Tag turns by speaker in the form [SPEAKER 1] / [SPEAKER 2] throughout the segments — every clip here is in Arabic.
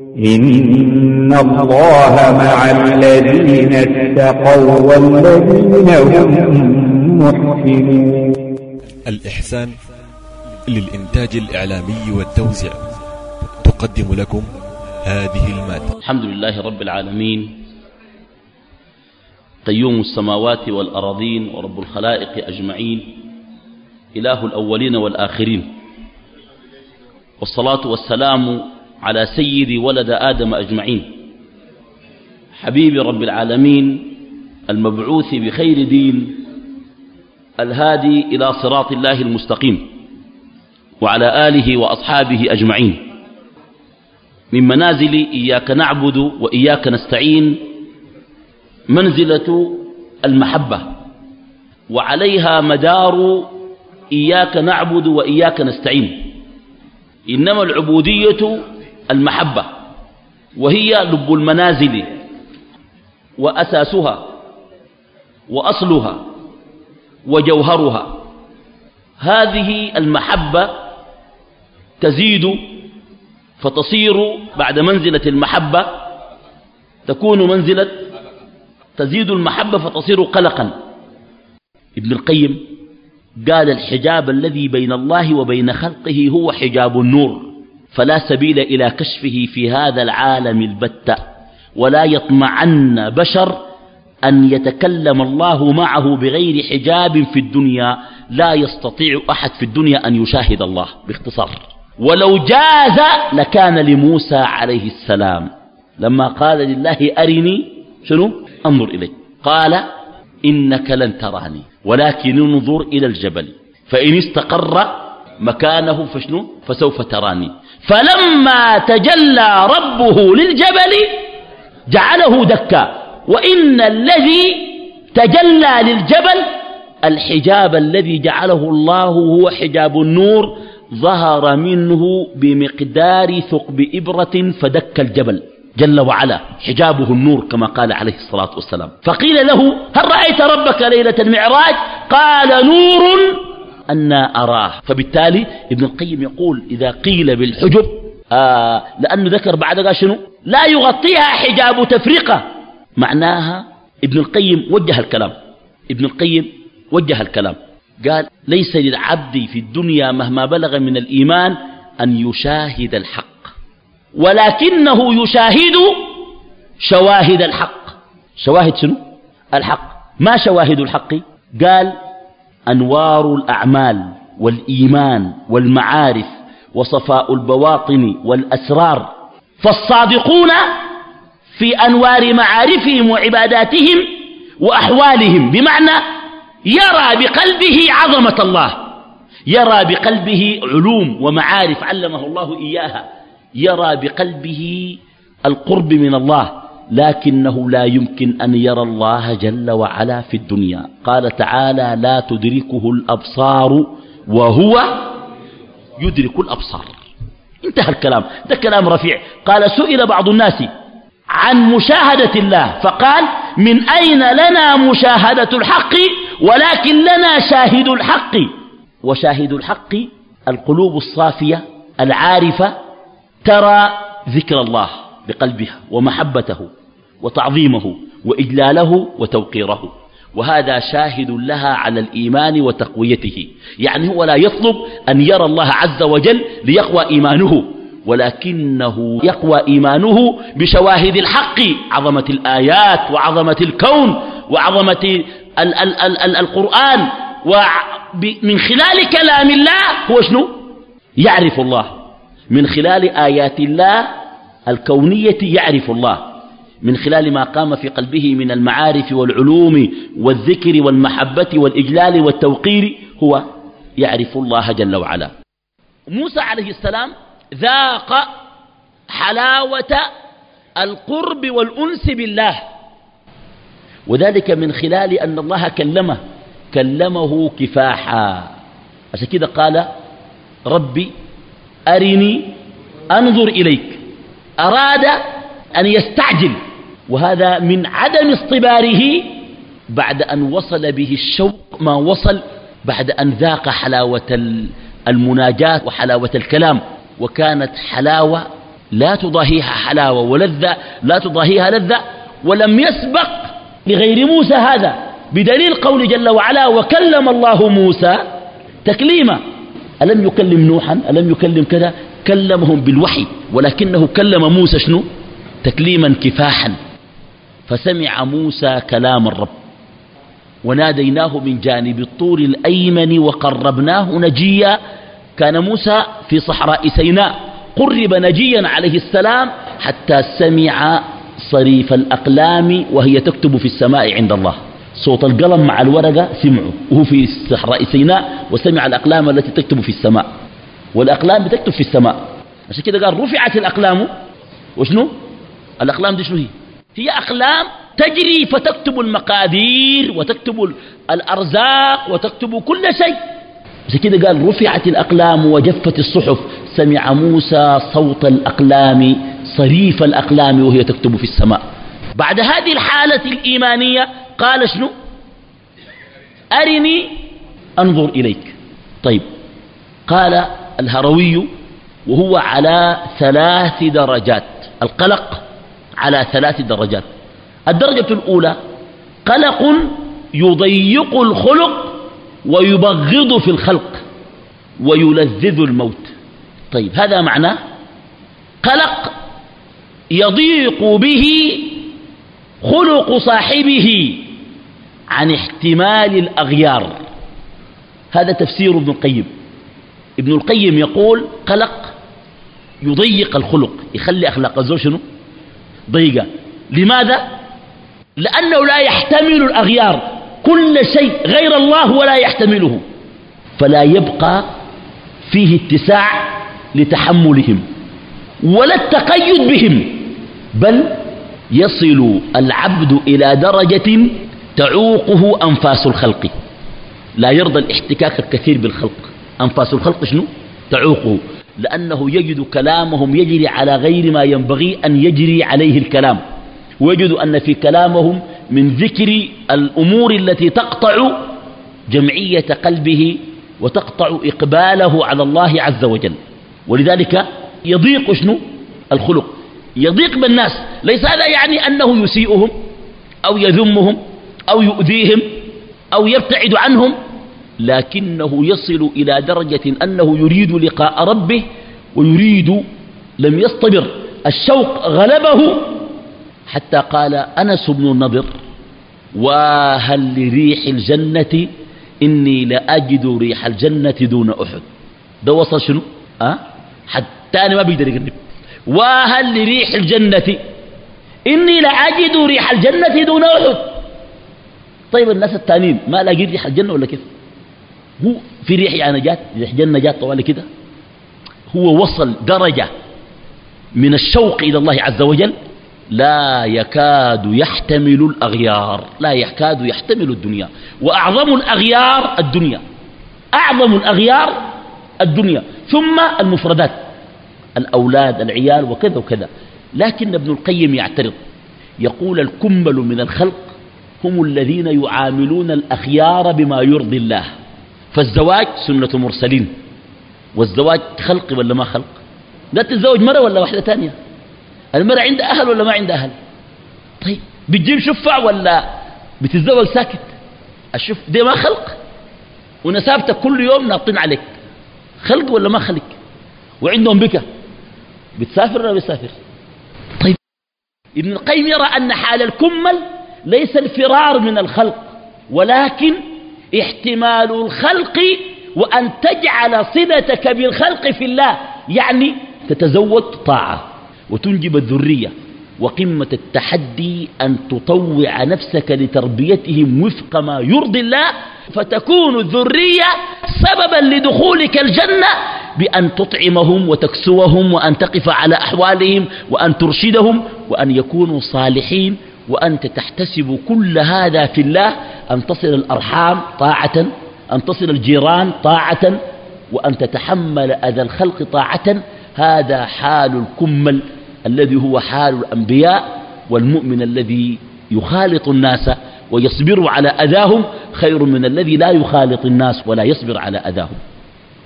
[SPEAKER 1] إن الله مع الذين اتقوا والذين هم محسنون
[SPEAKER 2] الإحسان للإنتاج الإعلامي والتوزيع تقدم لكم هذه المادة.
[SPEAKER 3] الحمد لله رب العالمين. قيوم السماوات والأراضين ورب الخلائق أجمعين. إله الأولين والآخرين. والصلاة والسلام على سيد ولد آدم أجمعين. حبيب رب العالمين المبعوث بخير دين الهادي إلى صراط الله المستقيم وعلى آله وأصحابه أجمعين. من منازل إياك نعبد وإياك نستعين منزلة المحبة وعليها مدار إياك نعبد وإياك نستعين. إنما العبودية المحبة وهي لب المنازل وأساسها وأصلها وجوهرها. هذه المحبة تزيد فتصير بعد منزلة المحبة تكون منزلة تزيد المحبة فتصير قلقا. ابن القيم قال الحجاب الذي بين الله وبين خلقه هو حجاب النور. فلا سبيل إلى كشفه في هذا العالم البتة. ولا يطمعن بشر أن يتكلم الله معه بغير حجاب في الدنيا. لا يستطيع أحد في الدنيا أن يشاهد الله باختصار. ولو جاز لكان لموسى عليه السلام. لما قال لله أرني شنو؟ أنظر إلي قال إنك لن تراني ولكن انظر إلى الجبل. فإن استقر مكانه فشنو؟ فسوف تراني. فلما تجلى ربه للجبل جعله دكا. وإن الذي تجلى للجبل الحجاب الذي جعله الله هو حجاب النور ظهر منه بمقدار ثقب إبرة فدك الجبل جل وعلا حجابه النور كما قال عليه الصلاة والسلام. فقيل له هل رأيت ربك ليلة المعراج؟ قال نور أنا أراه. فبالتالي ابن القيم يقول إذا قيل بالحجب آه لأنه ذكر بعد قال شنو؟ لا يغطيها حجاب تفرقة. معناها ابن القيم وجه الكلام. ابن القيم وجه الكلام. قال ليس للعبد في الدنيا مهما بلغ من الإيمان أن يشاهد الحق ولكنه يشاهد شواهد الحق. شواهد شنو؟ الحق. ما شواهد الحق؟ قال أنوار الأعمال والإيمان والمعارف وصفاء البواطن والأسرار فالصادقون في أنوار معارفهم وعباداتهم وأحوالهم بمعنى يرى بقلبه عظمة الله يرى بقلبه علوم ومعارف علمه الله إياها يرى بقلبه القرب من الله. لكنه لا يمكن أن يرى الله جل وعلا في الدنيا. قال تعالى لا تدركه الأبصار وهو يدرك الأبصار. انتهى الكلام. ده كلام رفيع. قال سئل بعض الناس عن مشاهدة الله. فقال من أين لنا مشاهدة الحق ولكن لنا شاهد الحق؟ وشاهد الحق القلوب الصافية العارفة ترى ذكر الله بقلبها ومحبته. وتعظيمه وإجلاله وتوقيره. وهذا شاهد لها على الإيمان وتقويته. يعني هو لا يطلب أن يرى الله عز وجل ليقوى إيمانه ولكنه يقوى إيمانه بشواهد الحق عظمة الآيات وعظمة الكون وعظمة ال ال ال ال القرآن. ومن خلال كلام الله هو شنو؟ يعرف الله. من خلال آيات الله الكونية يعرف الله. من خلال ما قام في قلبه من المعارف والعلوم والذكر والمحبة والإجلال والتوقير هو يعرف الله جل وعلا. موسى عليه السلام ذاق حلاوة القرب والأنس بالله. وذلك من خلال أن الله كلمه كلمه كفاحا. عشان كده قال ربي أرني أنظر إليك. أراد أن يستعجل. وهذا من عدم اصطباره بعد أن وصل به الشوق ما وصل بعد أن ذاق حلاوة المناجاة وحلاوة الكلام. وكانت حلاوة لا تضاهيها حلاوة ولذة لا تضاهيها لذة ولم يسبق لغير موسى هذا. بدليل قول جل وعلا وكلم الله موسى تكليما. ألم يكلم نوحا؟ ألم يكلم كذا؟ كلمهم بالوحي ولكنه كلم موسى شنو؟ تكليما كفاحا. فسمع موسى كلام الرب. وناديناه من جانب الطور الأيمن وقربناه نجيا. كان موسى في صحراء سيناء. قرب نجيا عليه السلام حتى سمع صريف الأقلام وهي تكتب في السماء عند الله. صوت القلم مع الورقة سمعه. وهو في صحراء سيناء وسمع الأقلام التي تكتب في السماء. والأقلام بتكتب في السماء. عشان كده قال رفعت الأقلام. وشنو؟ الأقلام دي شنو هي؟ هي أقلام تجري فتكتب المقادير وتكتب الأرزاق وتكتب كل شيء. عشان كده قال رفعت الأقلام وجفت الصحف. سمع موسى صوت الأقلام صريف الأقلام وهي تكتب في السماء. بعد هذه الحالة الإيمانية قال شنو؟ أرني أنظر إليك. طيب. قال الهروي وهو على ثلاث درجات. القلق على ثلاث درجات. الدرجة الأولى قلق يضيق الخلق ويبغض في الخلق ويلذذ الموت. طيب هذا معناه قلق يضيق به خلق صاحبه عن احتمال الأغيار. هذا تفسير ابن القيم. ابن القيم يقول قلق يضيق الخلق يخلي أخلاق الزوج شنو؟ ضيقة. لماذا؟ لأنه لا يحتمل الأغيار. كل شيء غير الله ولا يحتمله. فلا يبقى فيه اتساع لتحملهم ولا التقيد بهم بل يصل العبد إلى درجة تعوقه أنفاس الخلق. لا يرضى الاحتكاك الكثير بالخلق. أنفاس الخلق شنو؟ تعوقه. لأنه يجد كلامهم يجري على غير ما ينبغي أن يجري عليه الكلام. ويجد أن في كلامهم من ذكر الأمور التي تقطع جمعية قلبه وتقطع إقباله على الله عز وجل. ولذلك يضيق شنو؟ الخلق. يضيق بالناس. ليس هذا يعني أنه يسيئهم أو يذمهم أو يؤذيهم أو يبتعد عنهم. لكنه يصل إلى درجة أنه يريد لقاء ربه ويريد لم يصطبر. الشوق غلبه. حتى قال أنس بن النضر وهل لريح الجنة؟ إني لأجد ريح الجنة دون أحد. ده وصل شنو؟ أه؟ حتى أنا ما بيقدر يقرب. وهل لريح الجنة؟ إني لأجد ريح الجنة دون أحد. طيب الناس التانيين ما لاقين ريح الجنة ولا كيف؟ هو في ريح جات ريح جنة جات طوال كده. هو وصل درجة من الشوق إلى الله عز وجل لا يكاد يحتمل الأغيار لا يكاد يحتمل الدنيا. وأعظم الأغيار الدنيا أعظم الأغيار الدنيا. ثم المفردات الأولاد العيال وكذا وكذا. لكن ابن القيم يعترض يقول الكمل من الخلق هم الذين يعاملون الأخيار بما يرضي الله. فالزواج سنة مرسلين. والزواج خلق ولا ما خلق؟ لا تتزوج مرة ولا واحدة تانية المرأة عندها أهل ولا ما عندها أهل؟ طيب بتجيب شفع ولا بتتزوج ساكت؟ الشف دي ما خلق. ونسابتك كل يوم ناطين عليك. خلق ولا ما خلق؟ وعندهم بكى بتسافر ولا بتسافر؟ طيب ابن القيم يرى أن حال الكمل ليس الفرار من الخلق ولكن احتمال الخلق وأن تجعل صلتك بالخلق في الله. يعني تتزوج طاعة وتنجب الذرية. وقمة التحدي أن تطوع نفسك لتربيتهم وفق ما يرضي الله. فتكون الذرية سببا لدخولك الجنة بأن تطعمهم وتكسوهم وأن تقف على أحوالهم وأن ترشدهم وأن يكونوا صالحين وأنت تحتسب كل هذا في الله. أن تصل الأرحام طاعة أن تصل الجيران طاعة وأن تتحمل أذى الخلق طاعة. هذا حال الكمل الذي هو حال الأنبياء والمؤمن الذي يخالط الناس ويصبر على أذاهم خير من الذي لا يخالط الناس ولا يصبر على أذاهم.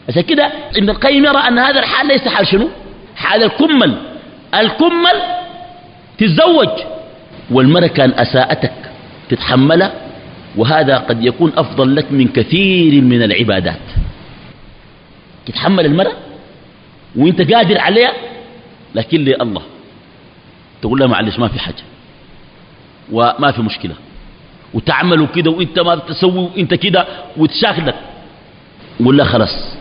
[SPEAKER 3] عشان كده ابن القيم يرى أن هذا الحال ليس حال شنو؟ حال الكمل. الكمل تتزوج والمرأة كان أساءتك تتحملها وهذا قد يكون أفضل لك من كثير من العبادات. تتحمل المرأة وانت قادر عليها لكن لي الله تقول لها معلش ما في حاجة وما في مشكلة. وتعملوا كده وانت ما تسوي وانت كده وتشاكلك قول لها خلاص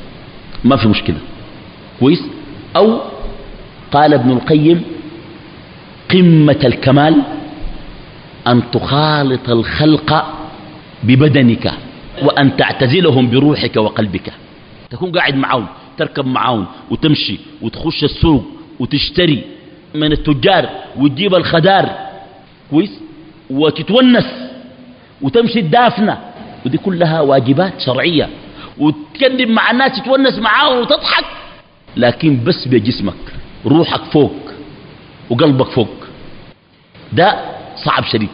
[SPEAKER 3] ما في مشكلة. كويس؟ أو قال ابن القيم قمة الكمال أن تخالط الخلق ببدنك وأن تعتزلهم بروحك وقلبك. تكون قاعد معاهم تركب معاهم وتمشي وتخش السوق وتشتري من التجار وتجيب الخدار كويس؟ وتتونس وتمشي الدافنة. ودي كلها واجبات شرعية. وتكلم مع الناس تتونس معاهم وتضحك. لكن بس بجسمك روحك فوق وقلبك فوق. ده صعب شديد.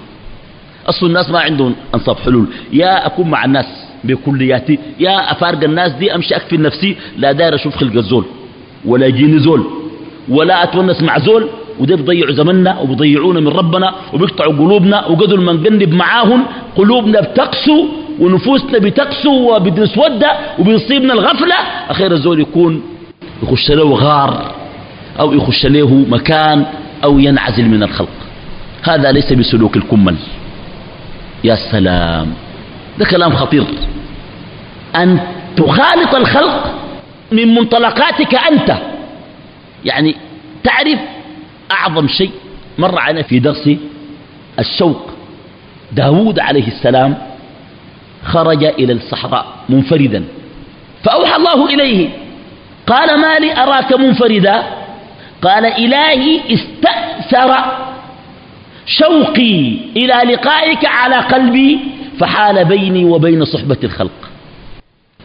[SPEAKER 3] أصل الناس ما عندهم أنصاب حلول. يا أكون مع الناس بكلياتي يا أفارق الناس دي أمشي أكفي نفسي لا داير أشوف خلق الزول ولا يجيني زول ولا أتونس مع زول وده بيضيعوا زمننا وبيضيعونا من ربنا وبيقطعوا قلوبنا وقدر ما نقلب معاهم قلوبنا بتقسو ونفوسنا بتقسو وبتسود وبيصيبنا الغفلة. أخير الزول يكون يخش له غار أو يخش له مكان أو ينعزل من الخلق. هذا ليس بسلوك الكمل. يا سلام ده كلام خطير. أن تخالط الخلق من منطلقاتك أنت. يعني تعرف أعظم شيء مر علينا في درس الشوق. داود عليه السلام خرج إلى الصحراء منفردا. فأوحى الله إليه قال ما لي أراك منفردا؟ قال إلهي استأثر شوقي إلى لقائك على قلبي فحال بيني وبين صحبة الخلق.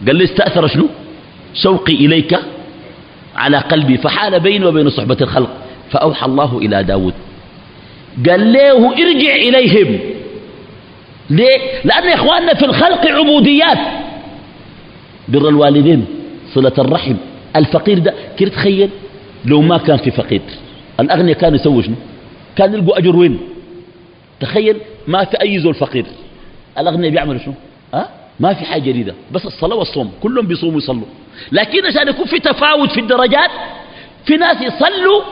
[SPEAKER 3] قال لي استأثر شنو؟ شوقي إليك على قلبي فحال بيني وبين صحبة الخلق. فأوحى الله إلى داود. قال له ارجع إليهم. ليه؟ لأن إخواننا في الخلق عبوديات. بر الوالدين صلة الرحم. الفقير ده كيف تخيل؟ لو ما كان في فقير. الأغنياء كانوا يسووا شنو؟ كان يلقوا أجر وين؟ تخيل ما في أي زول فقير. الأغنياء بيعملوا شنو؟ أه؟ ما في حاجة جديدة. بس الصلاة والصوم كلهم بيصوموا ويصلوا لكن عشان يكون في تفاوت في الدرجات في ناس يصلوا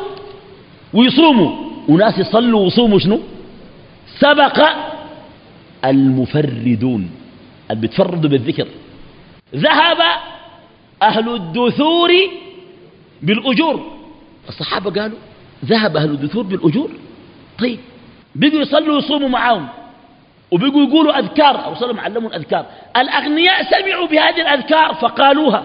[SPEAKER 3] ويصوموا. وناس يصلوا ويصوموا شنو؟ سبق المفردون. اللي بيتفردوا بالذكر. ذهب أهل الدثور بالأجور. الصحابة قالوا ذهب أهل الدثور بالأجور. طيب. بيقوا يصلوا ويصوموا معاهم. وبيقوا يقولوا أذكار. أو صلوا علموا الأذكار. الأغنياء سمعوا بهذه الأذكار فقالوها.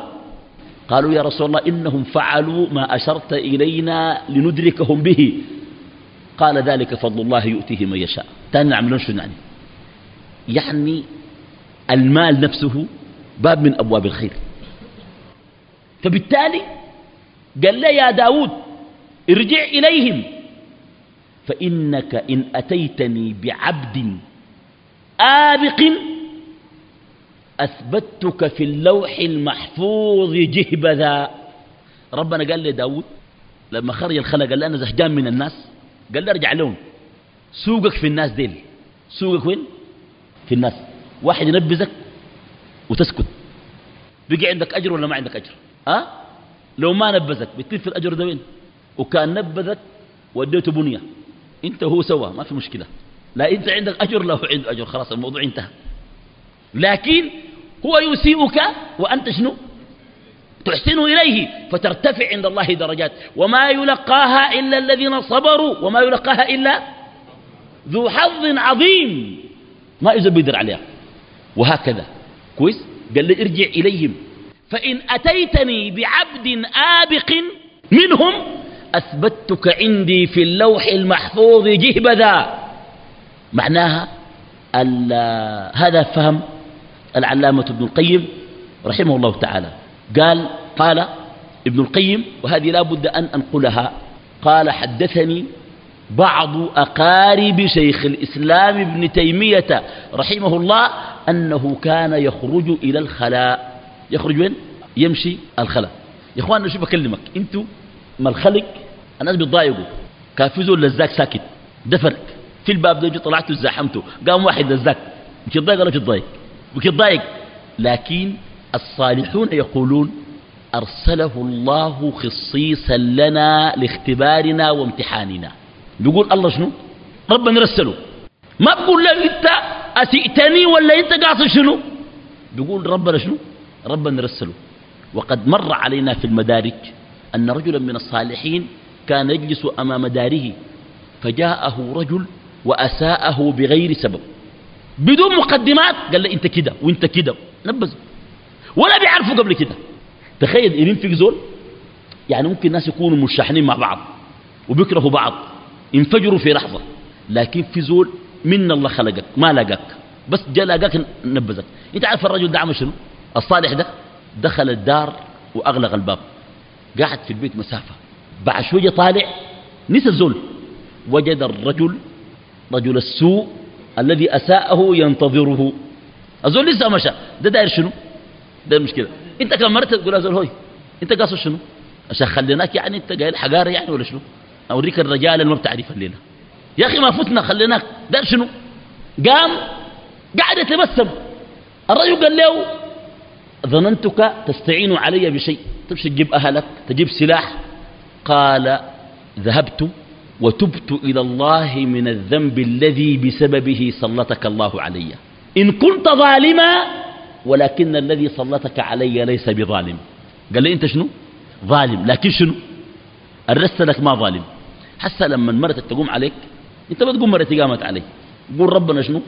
[SPEAKER 3] قالوا يا رسول الله إنهم فعلوا ما أشرت إلينا لندركهم به. قال ذلك فضل الله يؤتيه من يشاء. تاني نعملون شو يعني يعني المال نفسه باب من أبواب الخير. فبالتالي قال لي يا داود ارجع إليهم. فإنك إن أتيتني بعبد آبق أثبتك في اللوح المحفوظ جهبذا. ربنا قال لي داود لما خرج الخلق قال لي أنا زهجان من الناس. قال لي ارجع لهم. سوقك في الناس ديل. سوقك وين؟ في الناس. واحد ينبذك وتسكت. بقي عندك أجر ولا ما عندك أجر؟ أه؟ لو ما نبذك بتلف الأجر ده وين؟ وكان نبذك وديته بنية. انت هو سوا ما في مشكلة. لا انت عندك أجر لا هو عنده أجر. خلاص الموضوع انتهى. لكن هو يسيئك وأنت شنو؟ تحسن إليه فترتفع عند الله درجات. وما يلقاها إلا الذين صبروا وما يلقاها إلا ذو حظ عظيم. ما إذا بيدر عليها. وهكذا. كويس؟ قال لي ارجع إليهم. فإن أتيتني بعبد آبق منهم أثبتك عندي في اللوح المحفوظ جهبذا. معناها هذا فهم العلامة ابن القيم رحمه الله تعالى. قال قال ابن القيم وهذه لا بد أن أنقلها. قال حدثني بعض أقارب شيخ الإسلام ابن تيمية رحمه الله أنه كان يخرج إلى الخلاء. يخرج وين؟ يمشي الخلاء. يا إخواننا شو بكلمك أنتوا ما الخلق؟ الناس بيتضايقوا كان في زول لزاك ساكت. دفرك في الباب ده طلعته زاحمته قام واحد لزاك يتضايق ولا مش يتضايق؟ لكن الصالحون يقولون أرسله الله خصيصا لنا لاختبارنا وامتحاننا. بيقول الله شنو؟ ربنا رسله. ما بقول له إنت أسئتني ولا إنت قاصد شنو؟ بيقول ربنا شنو؟ ربنا رسله. وقد مر علينا في المدارج أن رجلا من الصالحين كان يجلس أمام داره فجاءه رجل وأساءه بغير سبب. بدون مقدمات قال له أنت كده وأنت كده نبذ. ولا بيعرفوا قبل كده. تخيل إن في زول يعني ممكن الناس يكونوا مشاحنين مع بعض وبيكرهوا بعض ينفجروا في لحظة. لكن في زول من الله خلقك؟ ما لقاك بس جاء لقاك نبذك. انت عارف الرجل ده عمل شنو؟ الصالح ده دخل الدار وأغلق الباب. قاعد في البيت مسافة. بعد شوية طالع نسى الزول. وجد الرجل رجل السوء الذي أساءه ينتظره. الزول لسه مشى. ده داير شنو؟ ده المشكلة انت كم مرت تقول يا زول هوي؟ انت قاصد شنو؟ عشان خليناك يعني انت قايل حقارة يعني ولا شنو؟ أوريك الرجال اللي ما بتعرف الليلة. يا أخي ما فتنا خليناك. دار شنو؟ قام قاعد يتبسم. الرجل قال له ظننتك تستعين علي بشيء. تمشي تجيب أهلك تجيب سلاح. قال ذهبت وتبت إلى الله من الذنب الذي بسببه سلطك الله علي. إن كنت ظالما ولكن الذي سلطك علي ليس بظالم. قال لي أنت شنو؟ ظالم. لكن شنو؟ الرست لك ما ظالم. حتى لما مرتك تقوم عليك أنت ما تقوم مرتي قامت علي قول ربنا شنو؟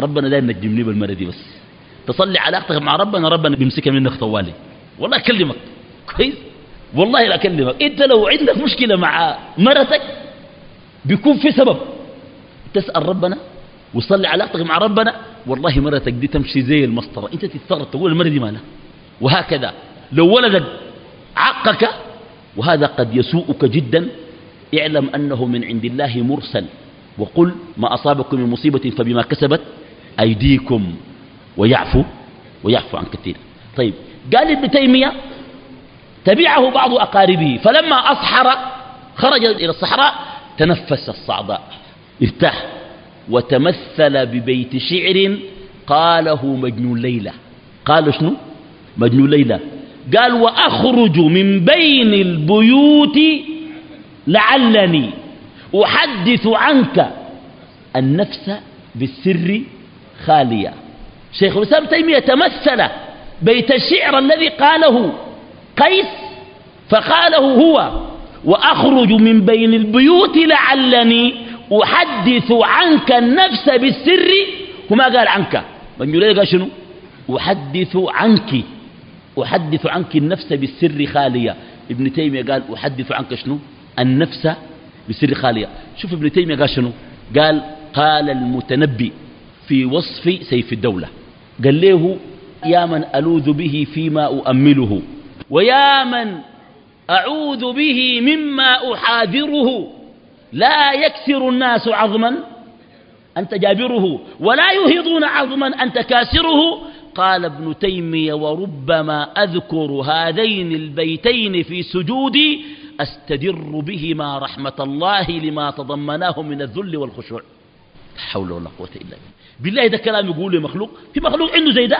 [SPEAKER 3] ربنا دايما نجمني بالمرة دي بس. تصلي علاقتك مع ربنا ربنا بيمسكها منك طوالي. والله أكلمك كويس؟ والله لا أكلمك. أنت لو عندك مشكلة مع مرتك بيكون في سبب. تسأل ربنا وصلي علاقتك مع ربنا. والله مرتك دي تمشي زي المسطرة. أنت تستغرب تقول المرة دي مالها وهكذا. لو ولدك عقك وهذا قد يسوءك جدا. اعلم أنه من عند الله مرسل. وقل ما أصابكم من مصيبة فبما كسبت أيديكم. ويعفو. ويعفو عن كثير. طيب قال ابن تيمية تبعه بعض أقاربه. فلما أصحر خرج إلى الصحراء تنفس الصعداء ارتاح وتمثل ببيت شعر قاله مجنون ليلى. قال شنو؟ مجنون ليلى. قال وأخرج من بين البيوت لعلني أحدث عنك النفس بالسر خالية. شيخ الإسلام تيمية تمثل بيت الشعر الذي قاله قيس فقاله هو وأخرج من بين البيوت لعلني أحدث عنك النفس بالسر. وما قال عنك. من يقول قال شنو؟ أحدث عنك. أحدث عنك النفس بالسر خالية. ابن تيمية قال أحدث عنك شنو؟ النفس بالسر خالية. شوف ابن تيمية قال شنو؟ قال قال المتنبي في وصف سيف الدولة. قال له يا من ألوذ به فيما أؤمله. ويا من أعوذ به مما أحاذره. لا يكسر الناس عظما أنت جابره ولا يهضون عظما أنت كاسره قال ابن تيمية وربما أذكر هذين البيتين في سجودي أستدر بهما رحمة الله لما تضمناه من الذل والخشوع. لا حول ولا قوة إلا بالله. بالله ده كلام يقول مخلوق في مخلوق عنده زي ده؟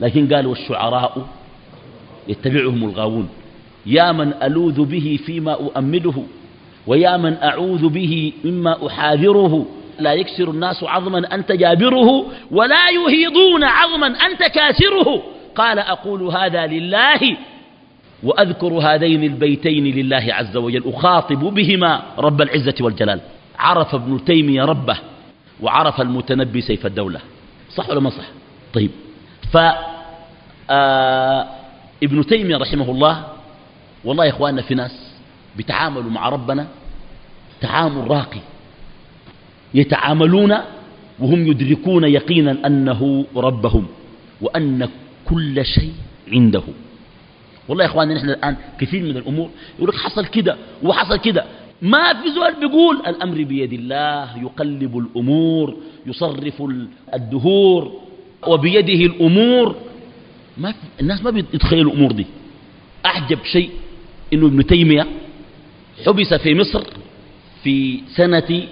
[SPEAKER 3] لكن قال والشعراء يتبعهم الغاوون. يا من ألوذ به فيما أؤمله ويا من أعوذ به مما أحاذره. لا يكسر الناس عظما أنت جابره ولا يهيضون عظما أنت كاسره. قال أقول هذا لله وأذكر هذين البيتين لله عز وجل أخاطب بهما رب العزة والجلال. عرف ابن تيمية ربه وعرف المتنبي سيف الدولة. صح ولا ما صح؟ طيب. ف آه ابن تيمية رحمه الله والله يا إخواننا في ناس بيتعاملوا مع ربنا تعامل راقي يتعاملون وهم يدركون يقينا أنه ربهم وأن كل شيء عنده. والله يا إخواننا نحن الآن كثير من الأمور يقول لك حصل كده وحصل كده. ما في زول بيقول الأمر بيد الله يقلب الأمور يصرف الدهور وبيده الأمور ما الناس ما بيتخيلوا الأمور دي. أعجب شيء إنه ابن تيمية حبس في مصر في سنة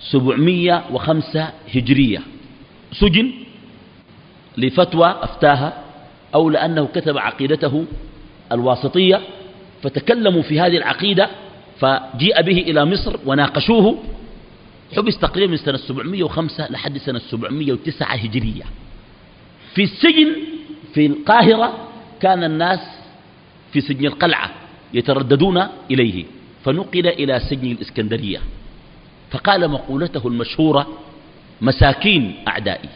[SPEAKER 3] 705 هجرية. سجن لفتوى أفتاها أو لأنه كتب عقيدته الواسطية فتكلموا في هذه العقيدة فجيء به إلى مصر وناقشوه. حبس تقريبا من سنة 705 لحد سنة 709 هجرية. في السجن في القاهرة كان الناس في سجن القلعة يترددون إليه فنقل إلى سجن الإسكندرية. فقال مقولته المشهورة مساكين أعدائي.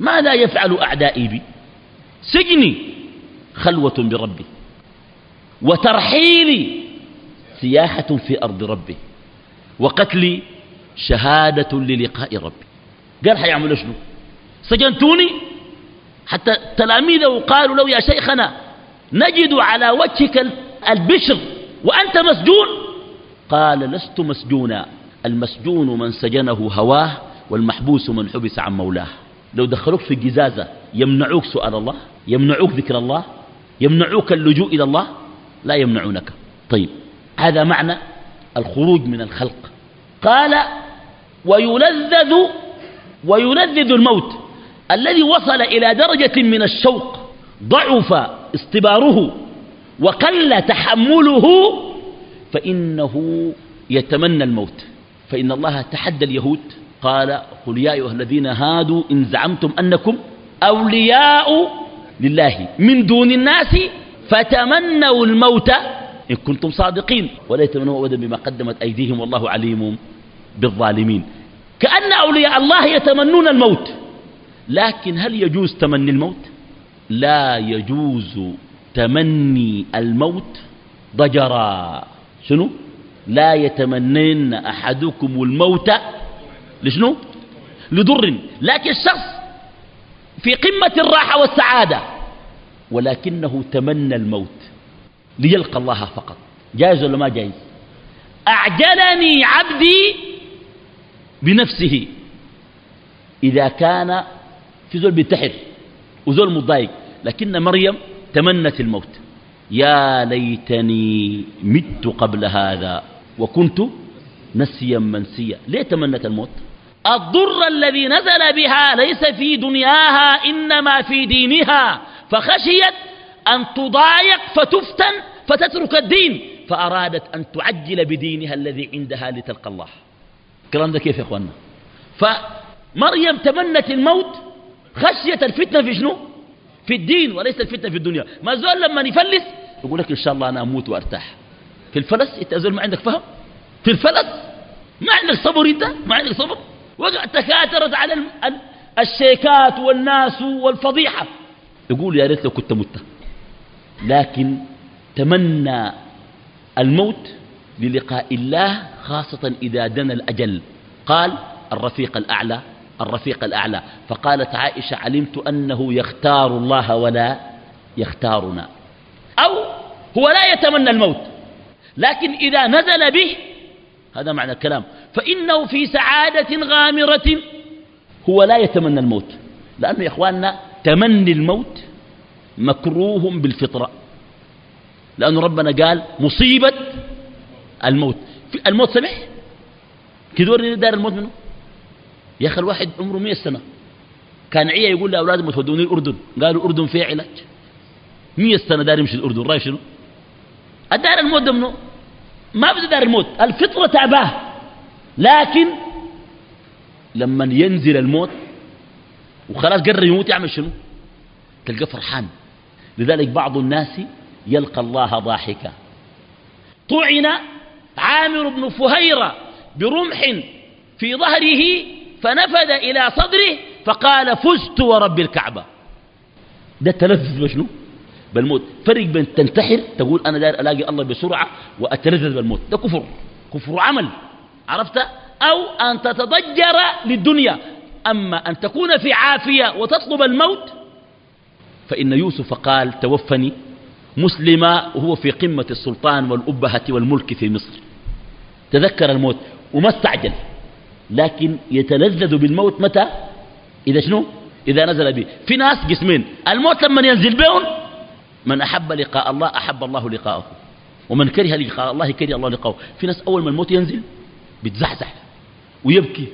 [SPEAKER 3] ماذا يفعل أعدائي بي؟ سجني خلوة بربي وترحيلي سياحة في أرض ربي وقتلي شهادة للقاء ربي. قال حيعمل شنو؟ سجنتوني حتى تلاميذه قالوا له يا شيخنا نجد على وجهك البشر وأنت مسجون. قال لست مسجونا المسجون من سجنه هواه والمحبوس من حبس عن مولاه. لو دخلوك في جزازة يمنعوك سؤال الله يمنعوك ذكر الله يمنعوك اللجوء إلى الله لا يمنعونك. طيب هذا معنى الخروج من الخلق. قال ويلذذ ويلذذ الموت. الذي وصل إلى درجة من الشوق ضعف اصطباره وقل تحمله فإنه يتمنى الموت. فإن الله تحدى اليهود قال قل يا أيها الذين هادوا إن زعمتم أنكم أولياء لله من دون الناس فتمنوا الموت إن كنتم صادقين. ولا يتمنوا أبدا بما قدمت أيديهم والله عليم بالظالمين. كأن أولياء الله يتمنون الموت. لكن هل يجوز تمني الموت؟ لا يجوز تمني الموت ضجرا. شنو؟ لا يتمنين أحدكم الموت لشنو؟ لضر. لكن الشخص في قمة الراحة والسعادة ولكنه تمنى الموت ليلقى الله فقط. جائز ولا ما جائز؟ أعجلني عبدي بنفسه. إذا كان في زول بينتحر وزول مضايق لكن مريم تمنت الموت. يا ليتني مت قبل هذا وكنت نسيا منسيا. ليه تمنت الموت؟ الضر الذي نزل بها ليس في دنياها إنما في دينها. فخشيت أن تضايق فتفتن فتترك الدين. فأرادت أن تعجل بدينها الذي عندها لتلقى الله. الكلام ده كيف يا أخوانا فمريم تمنت الموت خشية الفتنة في شنو؟ في الدين وليس الفتنة في الدنيا. ما زول لما يفلس يقول لك إن شاء الله أنا أموت وأرتاح. في الفلس أنت ما عندك فهم؟ في الفلس ما عندك صبر أنت؟ ما عندك صبر؟ وقع تكاثرت على الشيكات والناس والفضيحة. يقول يا ريت لو كنت مت. لكن تمنى الموت للقاء الله خاصة إذا دنا الأجل. قال الرفيق الأعلى الرفيق الأعلى. فقالت عائشة علمت أنه يختار الله ولا يختارنا. أو هو لا يتمنى الموت لكن إذا نزل به هذا معنى الكلام. فإنه في سعادة غامرة هو لا يتمنى الموت. لأنه يا إخواننا تمني الموت مكروه بالفطرة. لأن ربنا قال مصيبة الموت. الموت سمح؟ كدور دار الموت منه؟ يا أخي الواحد عمره مئة سنة. كان عيا يقول لأولادهم تودوني الأردن. قالوا الأردن فيها علاج. مئة سنة دار يمشي الأردن. رأي شنو؟ الدار الموت ده منه ما بده دار الموت. الفطرة تعباه. لكن لما ينزل الموت وخلاص قرر يموت يعمل شنو؟ تلقى فرحان. لذلك بعض الناس يلقى الله ضاحكا. طعن عامر بن فهيرة برمح في ظهره فنفذ إلى صدره فقال فزت ورب الكعبة. ده التلذذ بشنو؟ بالموت. فرق بين تنتحر تقول أنا داير ألاقي الله بسرعة وأتلذذ بالموت. ده كفر. كفر عمل. عرفت؟ أو أن تتضجر للدنيا. أما أن تكون في عافية وتطلب الموت فإن يوسف قال توفني مسلما وهو في قمة السلطان والأبهة والملك في مصر. تذكر الموت وما استعجل. لكن يتلذذ بالموت متى؟ إذا شنو؟ إذا نزل به. في ناس قسمين الموت لما ينزل بهم من أحب لقاء الله أحب الله لقاءه. ومن كره لقاء الله كره الله لقاءه. في ناس أول ما الموت ينزل بيتزحزح ويبكي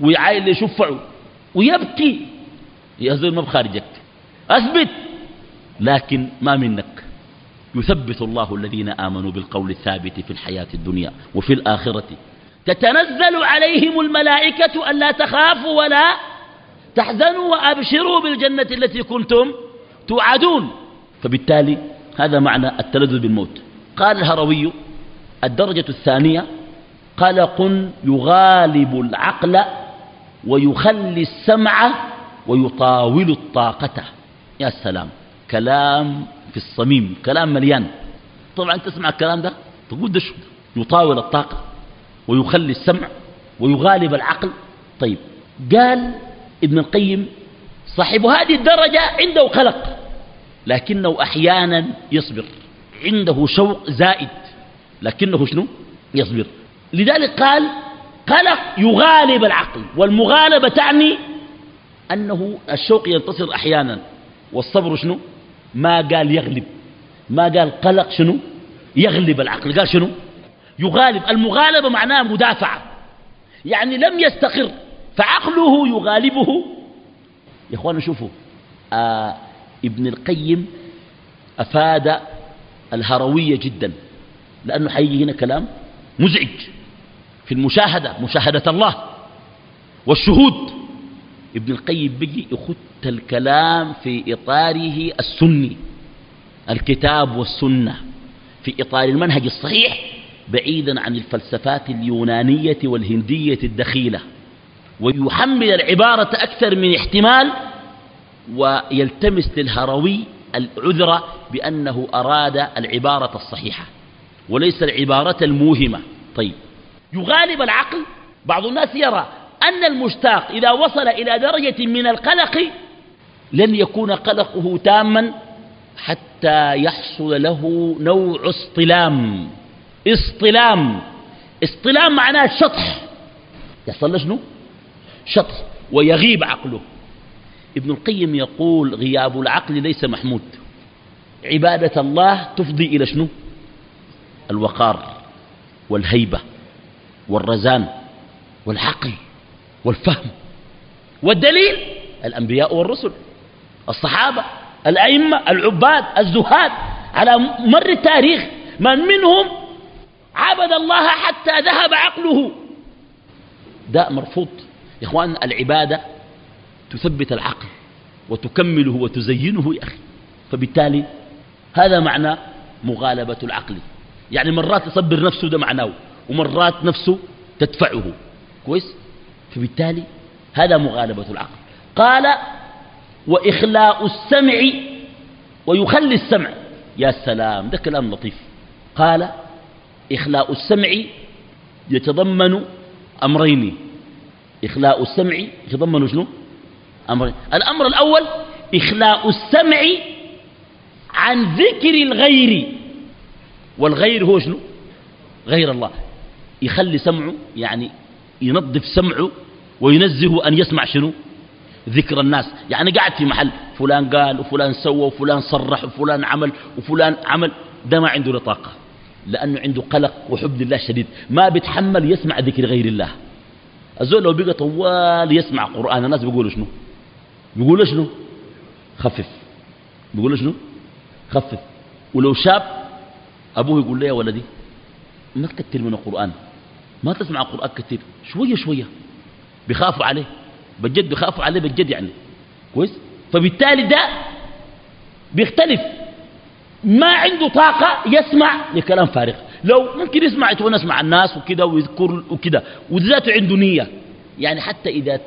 [SPEAKER 3] ويعايل يشفعه ويبكي. يا زول ما بخارجك. أثبت. لكن ما منك. يثبت الله الذين آمنوا بالقول الثابت في الحياة الدنيا وفي الآخرة. تتنزل عليهم الملائكة ألا تخافوا ولا تحزنوا وأبشروا بالجنة التي كنتم توعدون. فبالتالي هذا معنى التلذذ بالموت. قال الهروي الدرجة الثانية قلق يغالب العقل ويخلي السمع ويطاول الطاقة. يا سلام كلام في الصميم كلام مليان. طبعا تسمع الكلام ده؟ تقول ده شو يطاول الطاقة؟ ويخلي السمع ويغالب العقل. طيب قال ابن القيم صاحب هذه الدرجة عنده قلق لكنه أحيانا يصبر عنده شوق زائد لكنه شنو؟ يصبر. لذلك قال قلق يغالب العقل والمغالبة تعني أنه الشوق ينتصر أحيانا والصبر شنو؟ ما قال يغلب ما قال قلق شنو؟ يغلب العقل. قال شنو؟ يغالب. المغالبة معناها مدافعة يعني لم يستقر فعقله يغالبه. يا اخوانا شوفوا آه ابن القيم أفاد الهروية جدا لأنه حيجي هنا كلام مزعج. في المشاهدة مشاهدة الله والشهود. ابن القيم بيجي يخت الكلام في إطاره السني الكتاب والسنة في إطار المنهج الصحيح. بعيدا عن الفلسفات اليونانية والهندية الدخيلة ويحمل العبارة أكثر من احتمال ويلتمس للهروي العذر بأنه أراد العبارة الصحيحة وليس العبارة الموهمة. طيب يغالب العقل بعض الناس يرى أن المشتاق إذا وصل إلى درجة من القلق لن يكون قلقه تاما حتى يحصل له نوع اصطلام. اصطلام. اصطلام معناه شطح. يحصل له شنو؟ شطح ويغيب عقله. ابن القيم يقول غياب العقل ليس محمود. عبادة الله تفضي إلى شنو؟ الوقار والهيبة والرزان والعقل والفهم. والدليل؟ الأنبياء والرسل الصحابة الأئمة العباد الزهاد على مر التاريخ. من منهم عبد الله حتى ذهب عقله. ده مرفوض. يا إخوان العبادة تثبت العقل وتكمله وتزينه يا أخي. فبالتالي هذا معنى مغالبة العقل. يعني مرات يصبر نفسه ده معناه ومرات نفسه تدفعه. كويس؟ فبالتالي هذا مغالبة العقل. قال وإخلاء السمع ويخلي السمع. يا سلام ده كلام لطيف. قال إخلاء السمع يتضمن أمرين. إخلاء السمع يتضمن شنو؟ أمرين. الأمر الأول إخلاء السمع عن ذكر الغير. والغير هو شنو؟ غير الله. يخلي سمعه يعني ينظف سمعه وينزه أن يسمع شنو؟ ذكر الناس. يعني قاعد في محل فلان قال وفلان سوى وفلان صرح وفلان عمل وفلان عمل ده ما عنده طاقة. لأنه عنده قلق وحب لله شديد. ما بيتحمل يسمع ذكر غير الله. الزول لو بقى طوال يسمع قرآن الناس بيقولوا شنو؟ بيقولوا شنو؟ خفف. بيقولوا شنو؟ خفف. ولو شاب أبوه يقول له يا ولدي ما تكتر من القرآن. ما تسمع القرآن كثير شوية شوية. بيخافوا عليه. بجد بيخافوا عليه بجد يعني. كويس؟ فبالتالي ده بيختلف. ما عنده طاقة يسمع لكلام فارغ. لو ممكن يسمع يتونس مع الناس وكده ويذكر وكده وذاته عنده نية. يعني حتى إذا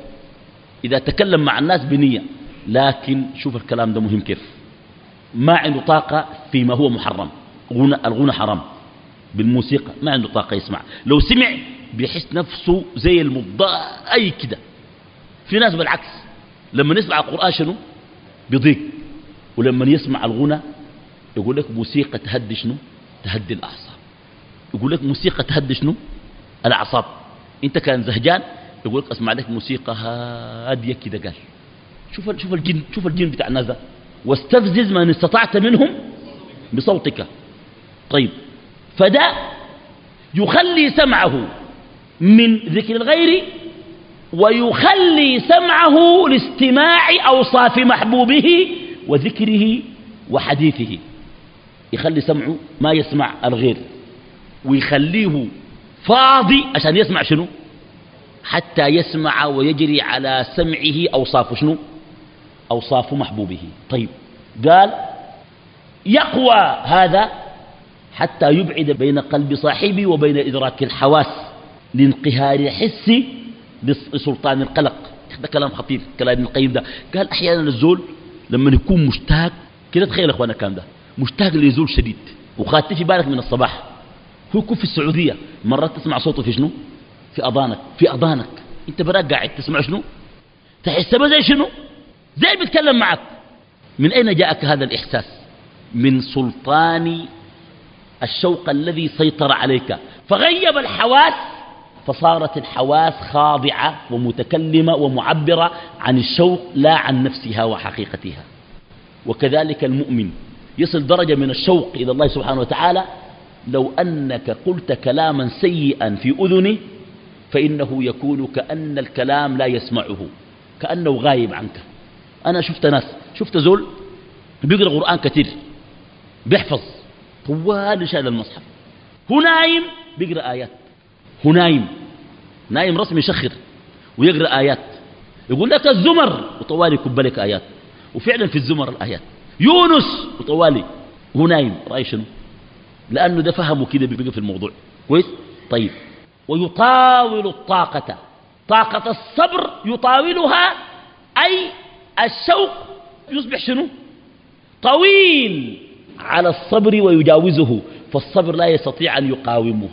[SPEAKER 3] إذا تكلم مع الناس بنية. لكن شوف الكلام ده مهم كيف. ما عنده طاقة فيما هو محرم. غنى الغنى حرام. بالموسيقى ما عنده طاقة يسمع. لو سمع بيحس نفسه زي المضاء أي كده. في ناس بالعكس لما يسمع القرآن شنو؟ بيضيق. ولما يسمع الغنى يقول لك موسيقى تهدي شنو؟ تهدي الأعصاب. يقول لك موسيقى تهدي شنو؟ الأعصاب. أنت كان زهجان يقول لك اسمع لك موسيقى هادية كده قال. شوف شوف الجن شوف الجن بتاع الناس ده. واستفزز من استطعت منهم بصوتك. طيب. فده يخلي سمعه من ذكر الغير ويخلي سمعه لاستماع أوصاف محبوبه وذكره وحديثه. يخلي سمعه ما يسمع الغير ويخليه فاضي عشان يسمع شنو؟ حتى يسمع ويجري على سمعه أوصاف شنو؟ أوصاف محبوبه. طيب قال يقوى هذا حتى يبعد بين قلب صاحبه وبين إدراك الحواس لانقهار حسي لسلطان القلق. ده كلام خطير كلام ابن القيم ده. قال أحيانا الزول لما يكون مشتاق كده تخيل أخوانا كان ده؟ مشتاق ليزول شديد. وخاتي في بالك من الصباح. هو يكون في السعودية. مرات تسمع صوته في شنو؟ في أضانك في أضانك أنت براك قاعد تسمع شنو؟ تحس زي شنو؟ زي بيتكلم معك. من أين جاءك هذا الإحساس؟ من سلطان الشوق الذي سيطر عليك. فغيب الحواس. فصارت الحواس خاضعة ومتكلمة ومعبرة عن الشوق لا عن نفسها وحقيقتها. وكذلك المؤمن. يصل درجة من الشوق إلى الله سبحانه وتعالى. لو أنك قلت كلاما سيئا في أذنه فإنه يكون كأن الكلام لا يسمعه كأنه غايب عنك. أنا شفت ناس شفت زول بيقرأ قرآن كثير بيحفظ طوال شايل المصحف. هو نايم بيقرأ آيات. هو نايم نايم رسمي يشخر ويقرأ آيات. يقول لك الزمر وطوالي يكب لك آيات. وفعلا في الزمر الآيات. يونس وطوالي هو نايم رأي شنو؟ لأنه ده فهمه كده بيبقى في الموضوع. كويس؟ طيب. ويطاول الطاقة. طاقة الصبر يطاولها أي الشوق يصبح شنو؟ طويل على الصبر ويجاوزه. فالصبر لا يستطيع أن يقاومه.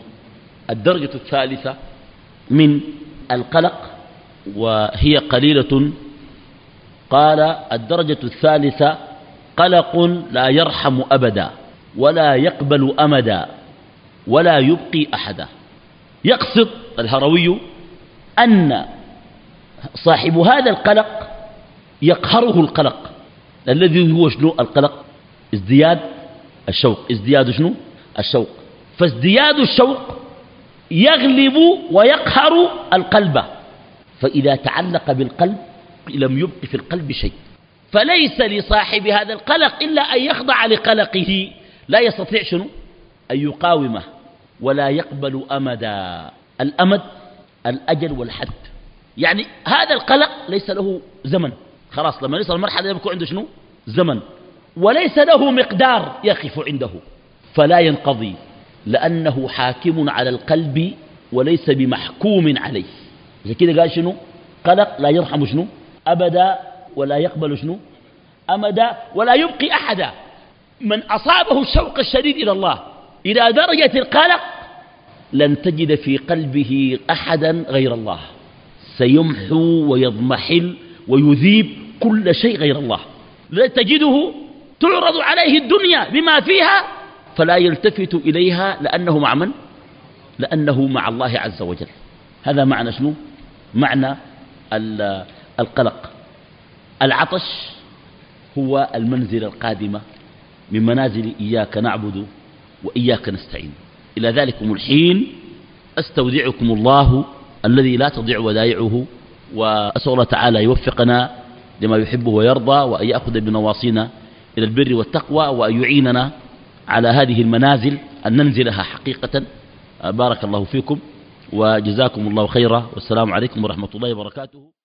[SPEAKER 3] الدرجة الثالثة من القلق وهي قليلة. قال الدرجة الثالثة قلق لا يرحم أبدا ولا يقبل أمدا ولا يبقي أحدا. يقصد الهروي أن صاحب هذا القلق يقهره القلق الذي هو شنو؟ القلق ازدياد الشوق. ازدياد شنو؟ الشوق. فازدياد الشوق يغلب ويقهر القلب. فإذا تعلق بالقلب لم يبق في القلب شيء. فليس لصاحب هذا القلق إلا أن يخضع لقلقه. لا يستطيع شنو؟ أن يقاومه ولا يقبل أمدا الأمد الأجل والحد. يعني هذا القلق ليس له زمن. خلاص لما يصل المرحلة يكون عنده شنو؟ زمن. وليس له مقدار يقف عنده. فلا ينقضي لأنه حاكم على القلب وليس بمحكوم عليه. إذا كده قال شنو؟ قلق لا يرحم شنو؟ أبدا ولا يقبل شنو؟ أمدا ولا يبقي أحدا. من أصابه الشوق الشديد إلى الله إلى درجة القلق لن تجد في قلبه أحدا غير الله. سيمحو ويضمحل ويذيب كل شيء غير الله. تجده تعرض عليه الدنيا بما فيها فلا يلتفت إليها لأنه مع من؟ لأنه مع الله عز وجل. هذا معنى شنو؟ معنى القلق. العطش هو المنزلة القادمة من منازل إياك نعبد وإياك نستعين. إلى ذلكم الحين أستودعكم الله الذي لا تضيع ودائعه وأسأل الله تعالى يوفقنا لما يحبه ويرضى وأن يأخذ بنواصينا إلى البر والتقوى وأن يعيننا على هذه المنازل أن ننزلها حقيقة. بارك الله فيكم وجزاكم الله خيرا. والسلام عليكم ورحمة الله وبركاته.